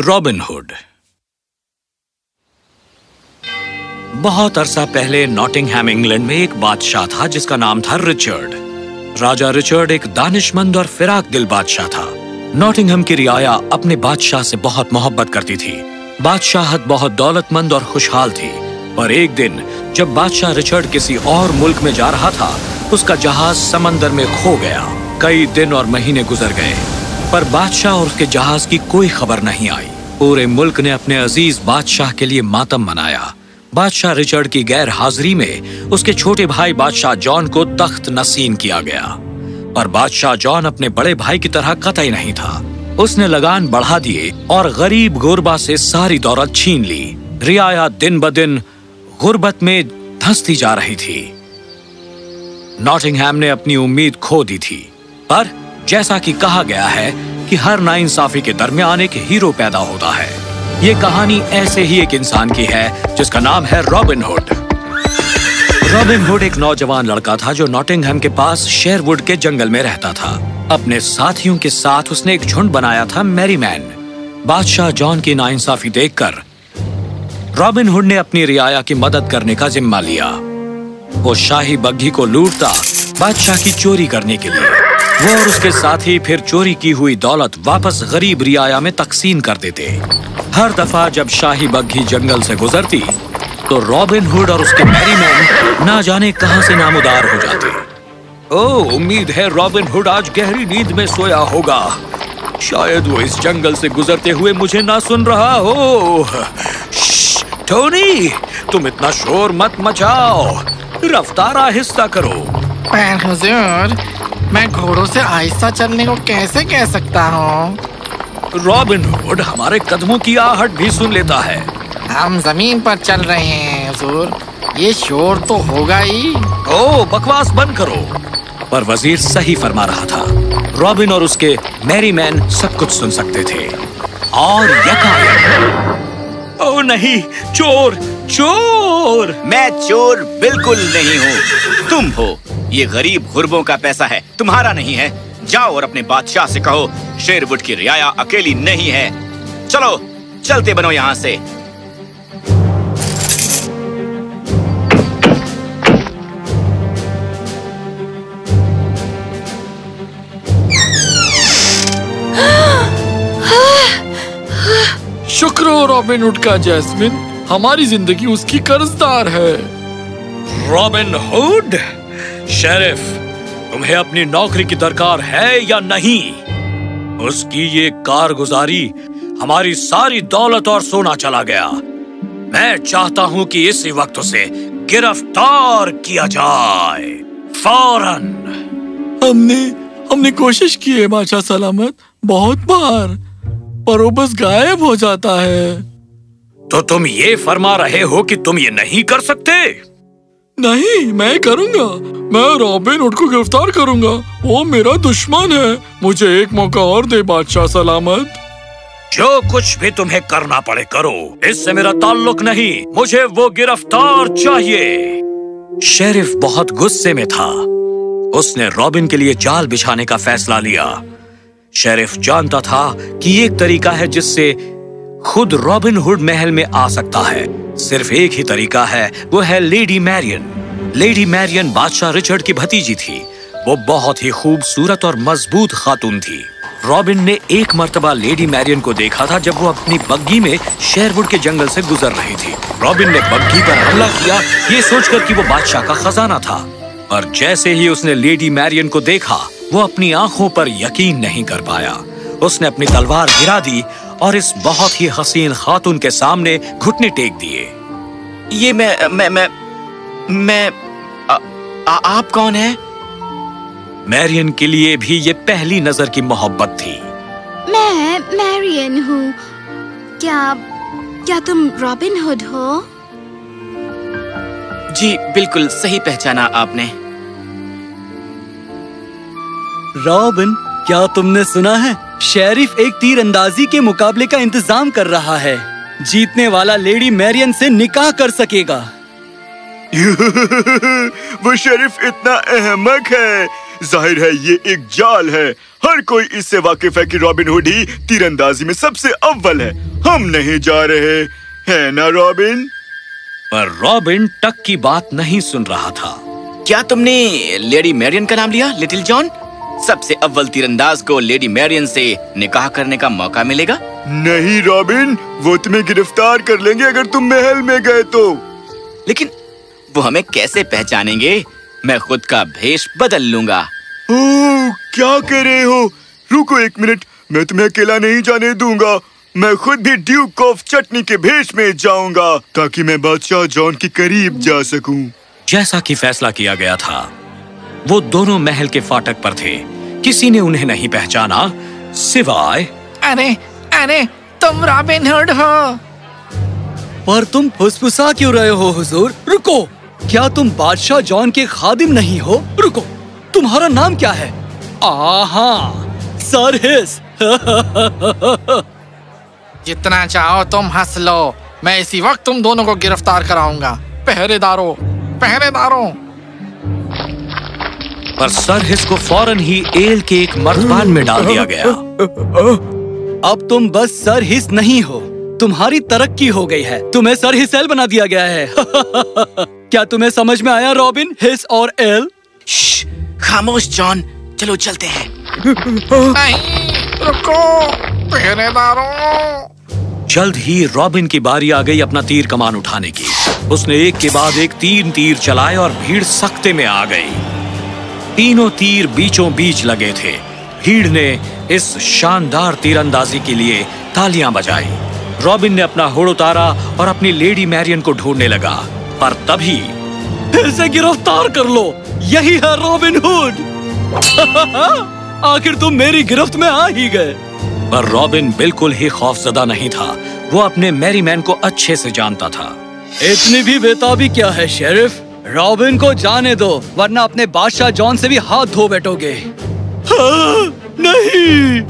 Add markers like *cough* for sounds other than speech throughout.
Robin hood बहुत अरसा पहले नॉटिंगहैम इंग्लैंड में एक बादशाह था, जिसका नाम था रिचर्ड राजा रिचर्ड एक दानिशमंद और फिराक दिल बादशाह था। नॉटिंगहम की रियाया अपने बादशाह से बहुत मोहब्बत करती थी। बादशाहत बहुत दौलतमंद और खुशहाल थी। पर एक दिन, जब बादशाह रिचर्ड किसी और मुल्क में जा रहा था, उसका जहाज़ समंदर में खो गया। कई दिन और महीने गुजर गए, पर बादशाह और उसके जहाज़ की कोई खबर नहीं आई। पूरे मुल्क ने अपने अज़ीज़ बादशाह के लिए मातम मनाया। बादशाह रिचर्ड की गैर हाजिरी में उसके छोटे भाई बादशाह जॉन को तख्त नसीन किया गया। पर बादशाह जॉन अपने बड़े भाई की तरह कतई नहीं था। उसने लगान बढ़ा दिए और गरीब गोरबा से सारी दौलत छीन ली। रियाया दिन ब दिन गुर्बत में धंसती जा रही थी। नॉटिंगहैम ने अपनी उम्मीद खो दी थी, पर जैसा कि कहा गया है कि हर नाइंसाफी के दरमियान एक हीरो पैदा होता है। ये कहानी ऐसे ही एक इंसान की है, जिसका नाम है रॉबिन हुड। रॉबिन हुड एक नौजवान लड़का था जो नॉटिंगहम के पास शेरवुड के जंगल में रहता था। अपने साथियों के साथ उसने एक झुंड बनाया था मैरीमैन बादशाह जॉन की नाइंसाफी देखकर रॉबिन हुड ने अपनी रियाया की मदद करने का जिम्मा लिया। वो शाही बग्घी को लूटता, बादशाह की चोरी करने के लिए। वो और उसके साथी फिर चोरी की हुई दौलत वापस गरीब रियाया में तकसीम कर देते। हर दफ़ा जब शाही बग्घी जंगल से गुजरती तो रॉबिन हुड और उसके मैरीमैन ना जाने कहाँ से नामुदार हो जाते। ओ, उम्मीद है रॉबिन हुड आज गहरी नींद में सोया होगा। शायद वो इस जंगल से गुजरते हुए मुझे ना सुन रहा हो। टोनी तुम इतना शोर मत मचाओ। रफ्तार आहिस्ता करो। पर हुजूर मैं घोड़ों से आहिस्ता चलने को कैसे कह सकता हूँ? रॉबिन हुड हमारे कदमों की आहट भी सुन लेता है। हम ज़मीन पर चल रहे हैं हुजूर। ये शोर तो होगा ही। ओ बकवास बंद करो। पर वज़ीर सही फरमा रहा था। रॉबिन और उसके मैरी मैन सब कुछ सुन सकते थे। और यका ओ नहीं, चोर चोर। मैं चोर बिल्कुल नहीं हूँ। तुम हो, ये गरीब गुरबों का पैसा है, तुम्हारा नहीं है। जाओ और अपने बादशाह से कहो, शेरवुड की रियाया अकेली नहीं है। चलो, चलते बनो यहाँ से। शुक्र हो रॉबिन हुड का जैस्मिन हमारी ज़िंदगी उसकी कर्जदार है। रॉबिन हुड शेरिफ तुम्हें अपनी नौकरी की दरकार है या नहीं? उसकी ये कारगुजारी हमारी सारी दौलत और सोना चला गया। मैं चाहता हूँ कि इसी वक्त उसे गिरफ़्तार किया जाए। फ़ौरन। हमने हमने कोशिश की है बादशाह सलामत बहुत बार। वो बस गायब हो जाता है। तो तुम ये फरमा रहे हो कि तुम ये नहीं कर सकते? नहीं मैं करूँगा। मैं रॉबिन हुड को गिरफ़्तार करूँगा। वो मेरा दुश्मन है। मुझे एक मौका और दे बादशाह सलामत। जो कुछ भी तुम्हें करना पड़े करो। इससे मेरा ताल्लुक नहीं। मुझे वो गिरफ़्तार चाहिए। शेरिफ बहुत गुस्से में था। उसने रॉबिन के लिए जाल बिछाने का फैसला लिया। शेरिफ जानता था कि एक तरीका है जिससे खुद रॉबिन हुड महल में आ सकता है। सिर्फ़ एक ही तरीका है, वो है लेडी मैरियन। लेडी मैरियन बादशाह रिचर्ड की भतीजी थी। वो बहुत ही खूबसूरत और मज़बूत खातून थी। रॉबिन ने एक मर्तबा लेडी मैरियन को देखा था जब वो अपनी बग्गी में शेरवुड के जंगल से गुजर रही थी। रॉबिन ने बग्गी पर हमला किया, ये सोचकर कि वो बादशाह का खजाना था। और जैसे ही उसने लेडी मैरियन को देखा वो अपनी आँखों पर यकीन नहीं कर पाया। उसने अपनी तलवार गिरा दी और इस बहुत ही हसीन खातून के सामने घुटने टेक दिए। ये मैं मैं मैं मैं आ, आ, आप कौन है? मैरियन के लिए भी ये पहली नज़र की मोहब्बत थी। मैं मैरियन हूँ। क्या क्या तुम रॉबिन हुड हो? जी बिल्कुल सही पहचाना आपने। रॉबिन क्या तुमने सुना है? शेरिफ एक तीरंदाजी के मुकाबले का इंतज़ाम कर रहा है। जीतने वाला लेडी मैरियन से निकाह कर सकेगा। *laughs* वो शरीफ इतना अहमक है। ज़ाहिर है ये एक जाल है। हर कोई इससे वाकिफ है कि रॉबिन हुड ही तीरंदाजी में सबसे अव्वल है। हम नहीं जा रहे। है ना रॉबिन? पर रॉबिन टक की बात नहीं सुन रहा था। क्या तुमने लेडी मैरियन का नाम लिया लिटिल जॉन? सबसे अव्वल तीरंदाज को लेडी मैरियन से निकाह करने का मौका मिलेगा? नहीं रॉबिन वो तुम्हें गिरफ़्तार कर लेंगे अगर तुम महल में गए तो। लेकिन वो हमें कैसे पहचानेंगे? मैं खुद का भेष बदल लूँगा। ओह क्या कह रहे हो? रुको एक मिनट मैं तुम्हें अकेला नहीं जाने दूँगा। मैं खुद भी ड्यूक ऑफ़ चटनी के भेष में जाऊँगा ताकि मैं बादशाह जॉन के करीब जा सकूँ। जैसा कि फैसला किया गया था वो दोनों महल के फाटक पर थे। किसी ने उन्हें नहीं पहचाना। सिवाय अरे अरे तुम रॉबिन हुड हो। पर तुम फुसफुसा क्यों रहे हो हुजूर? रुको। क्या तुम बादशाह जॉन के खादिम नहीं हो? रुको। तुम्हारा नाम क्या है? आहा सर हिस *laughs* जितना चाहो तुम हंस लो। मैं इसी वक्त तुम दोनों को गिरफ़्तार कराऊँगा। पहरेदारों पहरेदारों। पर सर हिस को फ़ौरन ही एल के एक मर्तबान में डाल दिया गया। अब तुम बस सर हिस नहीं हो तुम्हारी तरक्की हो गई है। तुम्हें सर हिसेल बना दिया गया है। *laughs* क्या तुम्हें समझ में आया रॉबिन हिस और एल? खामोश जॉन। चलो चलते हैं। रुको पहरेदारों। जल्द ही रॉबिन की बारी आ गई अपना तीर कमान उठाने की। उसने एक के बाद एक तीन तीर चलाए और भीड़ सख्ते में आ गई। तीनों तीर बीचों बीच लगे थे। भीड़ ने इस शानदार तीरंदाजी के लिए तालियाँ बजाई। रॉबिन ने अपना होड़ उतारा और अपनी लेडी मैरियन को ढूँढने लगा, पर तभी फिर से गिरफ़्तार कर लो। यही है रॉबिन हुड। *laughs* आखिर तुम मेरी गिरफ्त में आ ही गए। पर रॉबिन बिल्कुल ही खौफजदा नहीं था। वो अपने मैरीमैन को अच्छे से जानता था। इतनी भी बेताबी क्या है, शेरिफ? रॉबिन को जाने दो वरना अपने बादशाह जॉन से भी हाथ धो बैठोगे। हाँ, नहीं।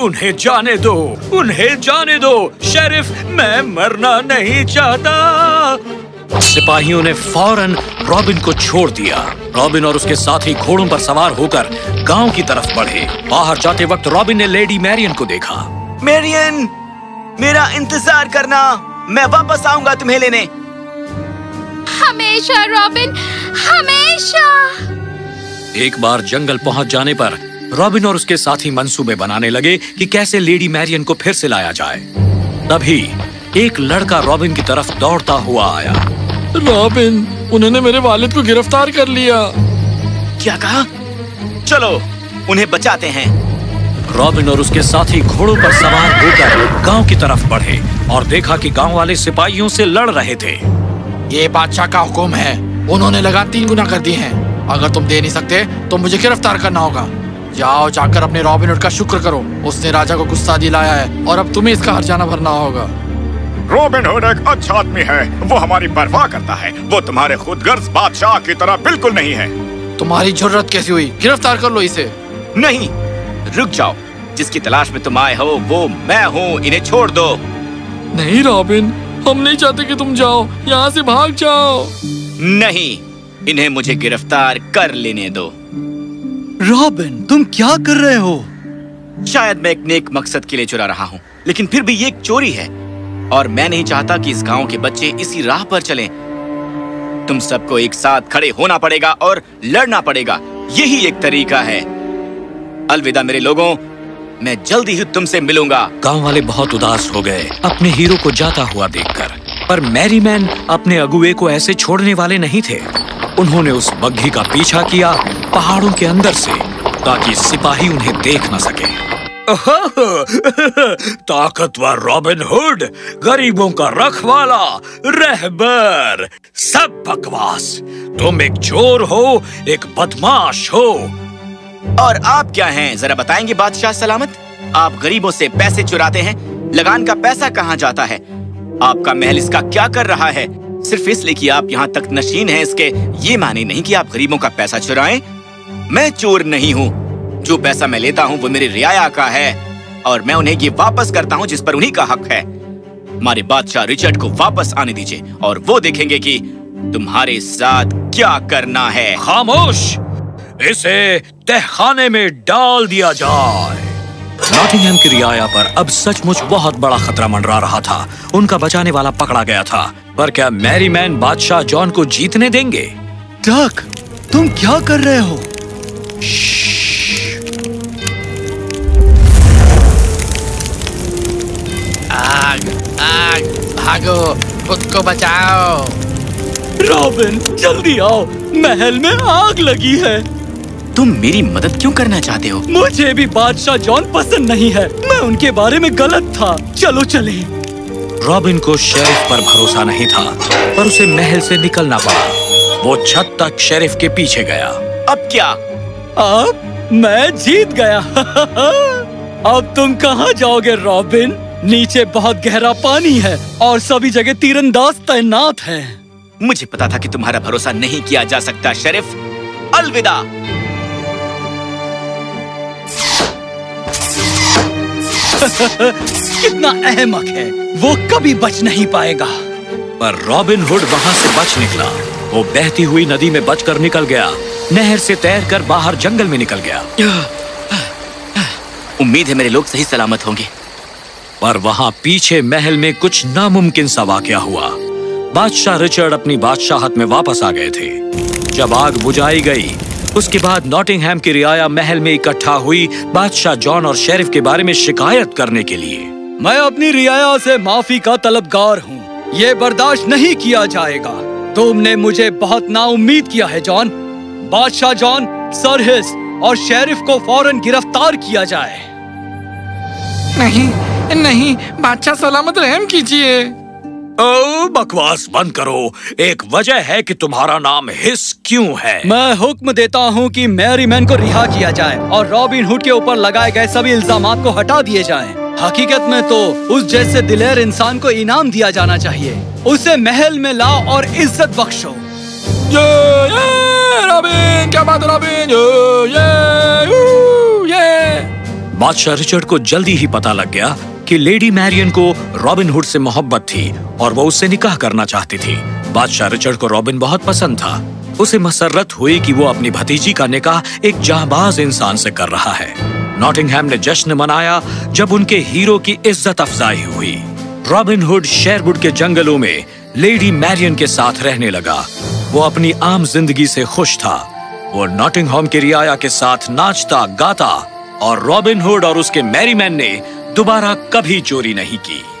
उन्हें जाने दो उन्हें जाने दो। शेरिफ मैं मरना नहीं चाहता। सिपाहियों ने फ़ौरन रॉबिन को छोड़ दिया। रॉबिन और उसके साथी घोड़ों पर सवार होकर गाँव की तरफ़ बढ़े। बाहर जाते वक्त रॉबिन ने लेडी मैरियन को देखा। मैरियन मेरा इंतज़ार करना। मैं वापस आऊँगा तुम्हें लेने। हमेशा रॉबिन हमेशा। एक बार जंगल पहुँच जाने पर रॉबिन और उसके साथी मंसूबे बनाने लगे कि कैसे लेडी मैरियन को फिर से लाया जाए। तभी एक लड़का रॉबिन की तरफ़ दौड़ता हुआ आया। रॉबिन उन्होंने मेरे वालिद को गिरफ़्तार कर लिया। क्या कहा? चलो उन्हें बचाते हैं। रॉबिन और उसके साथी घोड़ों पर सवार होकर गाँव की तरफ़ बढ़े और देखा कि गाँव वाले सिपाहियों से लड़ रहे थे। ये बादशाह का हुक्म है। उन्होंने लगान तीन गुना कर दिए हैं। अगर तुम दे नहीं सकते तो मुझे गिरफ़्तार करना होगा। जाओ जाकर अपने रॉबिन हुड का शुक्र करो। उसने राजा को गुस्सा दिलाया है और अब तुम्हें इसका हर्जाना भरना होगा। रॉबिन हुड एक अच्छा आदमी है। वो हमारी परवाह करता है। वो तुम्हारे खुदगर्ज बादशाह की तरह बिल्कुल नहीं है। तुम्हारी ज़रूरत कैसी हुई? गिरफ़्तार कर लो इसे। नहीं। रुक जाओ। जिसकी तलाश में तुम आए हो वो मैं हूँ। इन्हें छोड़ दो। नहीं रॉबिन। हम नहीं चाहते कि तुम जाओ। यहाँ से भाग जाओ। नहीं इन्हें मुझे गिरफ़्तार कर लेने दो। रॉबिन तुम क्या कर रहे हो? शायद मैं एक नेक मकसद के लिए चुरा रहा हूँ लेकिन फिर भी ये एक चोरी है। और मैं नहीं चाहता कि इस गाँव के बच्चे इसी राह पर चलें। तुम सबको एक साथ खड़े होना पड़ेगा और लड़ना पड़ेगा। यही एक तरीका है। अलविदा मेरे लोगों मैं जल्दी ही तुमसे मिलूँगा। गाँव वाले बहुत उदास हो गए। अपने हीरो को जाता हुआ देखकर। पर मैरीमैन अपने अगुए को ऐसे छोड़ने वाले नहीं थे। उन्होंने उस बग्घी का पीछा किया पहाड़ों के अंदर से ताकि सिपाही उन्हें देख न सके। *laughs* ताकतवर रॉबिन हुड गरीबों का रखवाला रहबर सब बकवास। तुम एक चोर हो एक बदमाश हो। और आप क्या हैं? जरा बताएँगे बादशाह सलामत। आप गरीबों से पैसे चुराते हैं। लगान का पैसा कहाँ जाता है? आपका महल इसका क्या कर रहा है? सिर्फ़ इसलिए कि आप यहाँ तक नशीन हैं, इसके ये माने नहीं कि आप गरीबों का पैसा चुराएँ। मैं चोर नहीं हूँ। जो पैसा मैं लेता हूँ, वो मेरे रियाया का है। और मैं उन्हें ये वापस करता हूँ, जिस पर उन्हीं का हक है। हमारे बादशाह रिचर्ड को वापस आने दीजिए, और वो देखेंगे कि तुम्हारे साथ क्या करना है। खामोश! इसे तहखाने में डाल दिया जाए। नॉटिंघम की रियाया पर अब सचमुच बहुत बड़ा खतरा मंडरा रहा था। उनका बचाने वाला पकड़ा गया था। पर क्या मैरी मैन बादशाह जॉन को जीतने देंगे? डक तुम क्या कर रहे हो? आग आग भागो खुद को बचाओ। रॉबिन जल्दी आओ महल में आग लगी है। तुम मेरी मदद क्यों करना चाहते हो? मुझे भी बादशाह जॉन पसंद नहीं है। मैं उनके बारे में गलत था। चलो चले। रॉबिन को शेरिफ पर भरोसा नहीं था पर उसे महल से निकलना पड़ा। वो छत तक शेरिफ के पीछे गया। अब क्या? अब मैं जीत गया। *laughs* अब तुम कहाँ जाओगे रॉबिन? नीचे बहुत गहरा पानी है और सभी जगह तीरंदाज तैनात हैं। मुझे पता था कि तुम्हारा भरोसा नहीं किया जा सकता शरीफ। अलविदा। *laughs* कितना अहमक है। वो कभी बच नहीं पाएगा। पर रॉबिन हुड वहाँ से बच निकला। वो बहती हुई नदी में बचकर निकल गया। नहर से तैरकर बाहर जंगल में निकल गया। उम्मीद है मेरे लोग सही सलामत होंगे। पर वहाँ पीछे महल में कुछ नामुमकिन सा वाकया हुआ। बादशाह रिचर्ड अपनी बादशाहत में वापस आ गए थे। जब आग बुझाई गई उसके बाद नॉटिंघहैम की रियाया महल में इकट्ठा हुई बादशाह जॉन और शेरिफ के बारे में शिकायत करने के लिए। मैं अपनी रियाया से माफ़ी का तलबगार हूँ। ये बर्दाश्त नहीं किया जाएगा। तुमने मुझे बहुत नाउम्मीद किया है, जॉन। बादशाह जॉन, सरहिस और शेरिफ को फ़ौरन गिरफ़्तार किया जाए। नहीं नहीं, बादशाह सलामत रहम कीजिए। ओ बकवास बंद करो। एक वजह है कि तुम्हारा नाम हिस क्यों है? मैं हुक्म देता हूँ कि मैरी मैन को रिहा किया जाए और रॉबिन हुड के ऊपर लगाए गए सभी इल्जामात को हटा दिए जाएँ। हकीकत में तो उस जैसे दिलेर इंसान को इनाम दिया जाना चाहिए। उसे महल में लाओ और इज़्ज़त बख्शो। ये ये रॉबिन क्या बात रॉबिन? ये ये ये। बादशाह रिचर्ड को जल्दी ही पता लग गया कि लेडी मैरियन को रॉबिन हुड से मोहब्बत थी और वो उससे निकाह करना चाहती थी। बादशाह रिचर्ड को रॉबिन बहुत पसंद था। उसे मसरत हुई कि वो अपनी भतीजी का निकाह एक जाबाज इंसान से कर रहा है। नॉटिंघहैम ने जश्न मनाया, जब उनके हीरो की इज़्ज़त अफजाई हुई। रॉबिन हुड शेरवुड के जंगलों में लेडी मैरियन के साथ रहने लगा। वो अपनी आम ज़िंदगी से खुश था। वो नॉटिंघहम की रियाया के साथ नाचता, गाता और रॉबिन हुड और उसके मैरीमैन ने दोबारा कभी चोरी नहीं की।